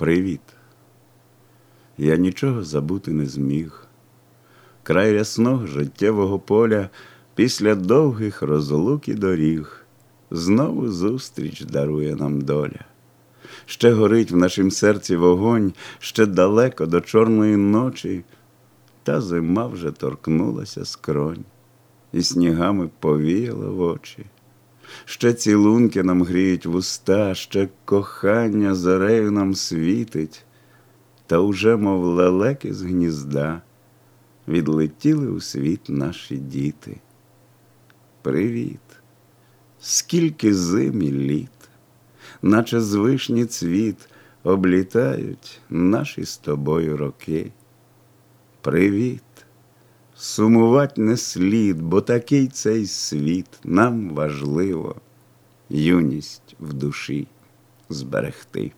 Привіт. Я нічого забути не зміг. Край рясного життєвого поля після довгих розлук і доріг знову зустріч дарує нам доля. Ще горить в нашім серці вогонь, ще далеко до чорної ночі, та зима вже торкнулася скронь, і снігами повіяла в очі. Ще цілунки нам гріють вуста, ще кохання зорею нам світить, та уже, мов лелеки з гнізда, відлетіли у світ наші діти. Привіт, скільки зим і літ, наче з вишні цвіт облітають наші з тобою роки. Привіт, сумувать не слід, бо такий цей світ нам важливо, юність в душі зберегти.